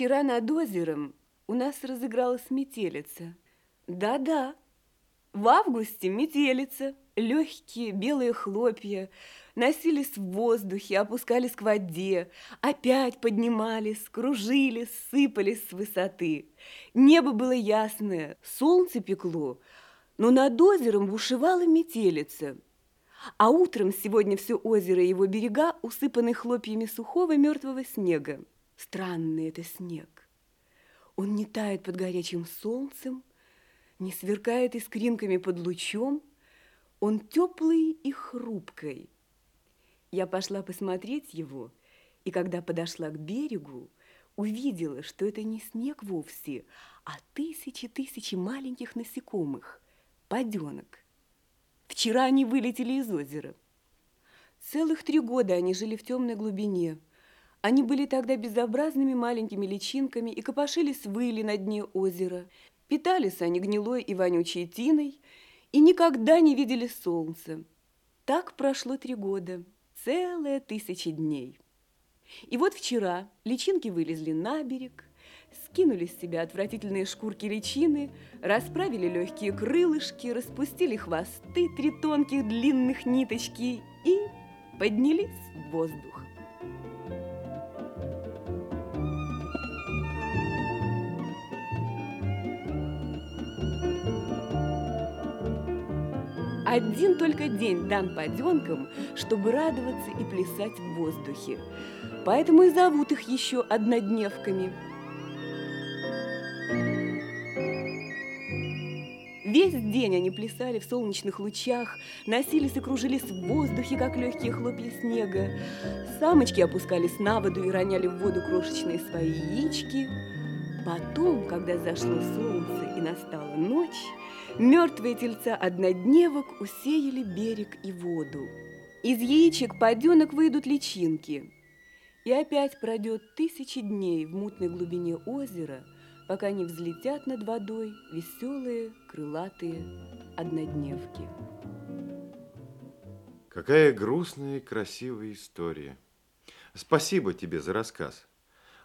Вчера над озером у нас разыгралась метелица. Да-да, в августе метелица, легкие белые хлопья, носились в воздухе, опускались к воде, опять поднимались, кружились, сыпались с высоты. Небо было ясное, солнце пекло, но над озером бушевала метелица. А утром сегодня все озеро и его берега усыпаны хлопьями сухого мертвого снега. Странный это снег. Он не тает под горячим солнцем, не сверкает искринками под лучом, он теплый и хрупкий. Я пошла посмотреть его, и когда подошла к берегу, увидела, что это не снег вовсе, а тысячи-тысячи маленьких насекомых, паденок. Вчера они вылетели из озера. Целых три года они жили в темной глубине – они были тогда безобразными маленькими личинками и копошились выли на дне озера. Питались они гнилой и вонючей тиной и никогда не видели солнца. Так прошло три года, целые тысячи дней. И вот вчера личинки вылезли на берег, скинули с себя отвратительные шкурки личины, расправили легкие крылышки, распустили хвосты три тонких длинных ниточки и поднялись в воздух. Один только день дан паденкам, чтобы радоваться и плясать в воздухе. Поэтому и зовут их еще однодневками. Весь день они плясали в солнечных лучах, носились и кружились в воздухе, как легкие хлопья снега. Самочки опускались на воду и роняли в воду крошечные свои яички. Потом, когда зашло солнце и настала ночь, Мертвые тельца однодневок усеяли берег и воду. Из яичек паденок выйдут личинки. И опять пройдет тысячи дней в мутной глубине озера, пока не взлетят над водой веселые крылатые однодневки. Какая грустная и красивая история. Спасибо тебе за рассказ.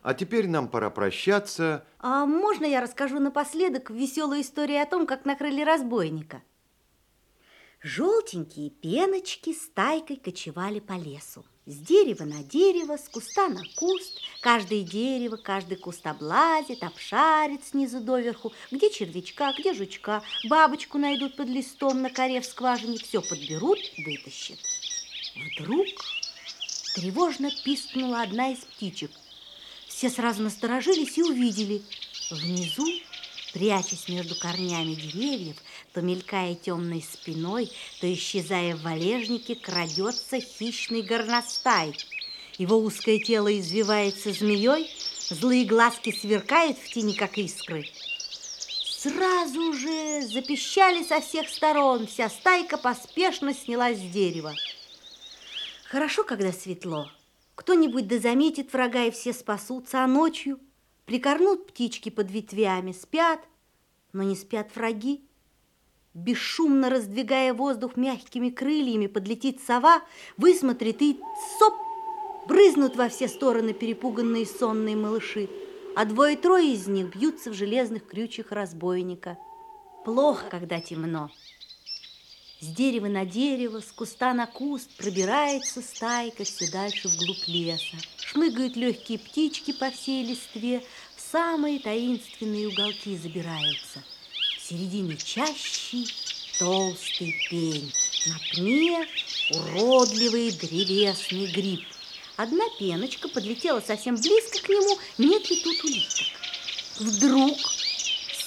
А теперь нам пора прощаться. А можно я расскажу напоследок веселую историю о том, как накрыли разбойника? Желтенькие пеночки стайкой кочевали по лесу. С дерева на дерево, с куста на куст. Каждое дерево, каждый куст облазит, обшарит снизу доверху. Где червячка, где жучка. Бабочку найдут под листом на коре в скважине. Все подберут, вытащат. Вдруг тревожно пискнула одна из птичек – все сразу насторожились и увидели. Внизу, прячась между корнями деревьев, то мелькая темной спиной, то исчезая в валежнике, крадется хищный горностай. Его узкое тело извивается змеей, злые глазки сверкают в тени, как искры. Сразу же запищали со всех сторон, вся стайка поспешно снялась с дерева. Хорошо, когда светло. Кто-нибудь да заметит врага, и все спасутся, а ночью прикорнут птички под ветвями, спят, но не спят враги. Бесшумно раздвигая воздух мягкими крыльями, подлетит сова, высмотрит и соп, брызнут во все стороны перепуганные сонные малыши, а двое-трое из них бьются в железных крючьях разбойника. Плохо, когда темно. С дерева на дерево, с куста на куст пробирается стайка все дальше вглубь леса. Шмыгают легкие птички по всей листве, в самые таинственные уголки забираются. В середине чащи толстый пень, на пне уродливый древесный гриб. Одна пеночка подлетела совсем близко к нему, нет ли тут улиток. Вдруг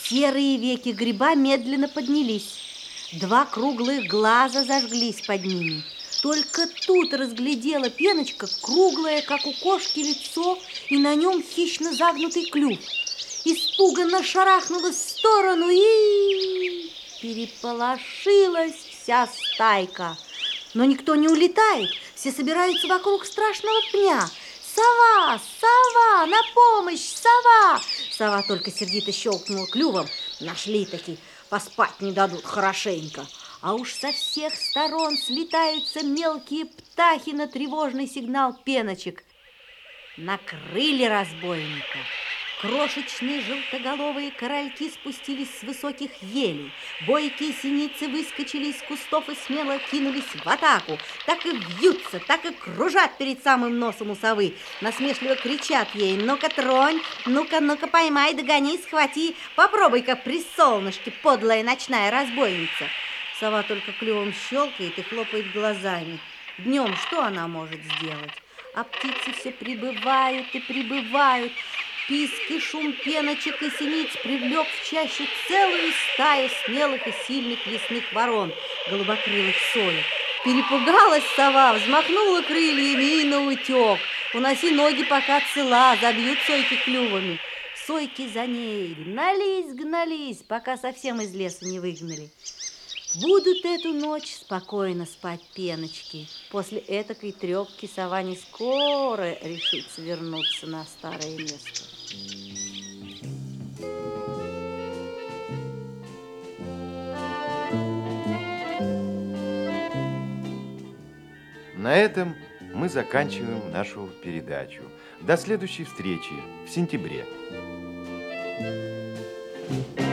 серые веки гриба медленно поднялись. Два круглых глаза зажглись под ними. Только тут разглядела пеночка круглое, как у кошки, лицо и на нем хищно загнутый клюв. Испуганно шарахнулась в сторону и переполошилась вся стайка. Но никто не улетает, все собираются вокруг страшного пня. «Сова! Сова! На помощь! Сова!» Сова только сердито щелкнула клювом. Нашли такие поспать не дадут хорошенько. А уж со всех сторон слетаются мелкие птахи на тревожный сигнал пеночек. Накрыли разбойника. Крошечные желтоголовые корольки спустились с высоких елей. Бойкие синицы выскочили из кустов и смело кинулись в атаку. Так и вьются, так и кружат перед самым носом у совы. Насмешливо кричат ей, ну-ка тронь, ну-ка, ну-ка поймай, догони, схвати. Попробуй-ка при солнышке, подлая ночная разбойница. Сова только клювом щелкает и хлопает глазами. Днем что она может сделать? А птицы все прибывают и прибывают. Писк и шум пеночек и синиц привлек в чащу целую стаю смелых и сильных лесных ворон, голубокрылых соек. Перепугалась сова, взмахнула крыльями и наутек. Уноси ноги, пока цела, забьют сойки клювами. Сойки за ней гнались, гнались, пока совсем из леса не выгнали. Будут эту ночь спокойно спать пеночки. После этакой трепки сова не скоро решится вернуться на старое место. На этом мы заканчиваем нашу передачу. До следующей встречи в сентябре. Thank you.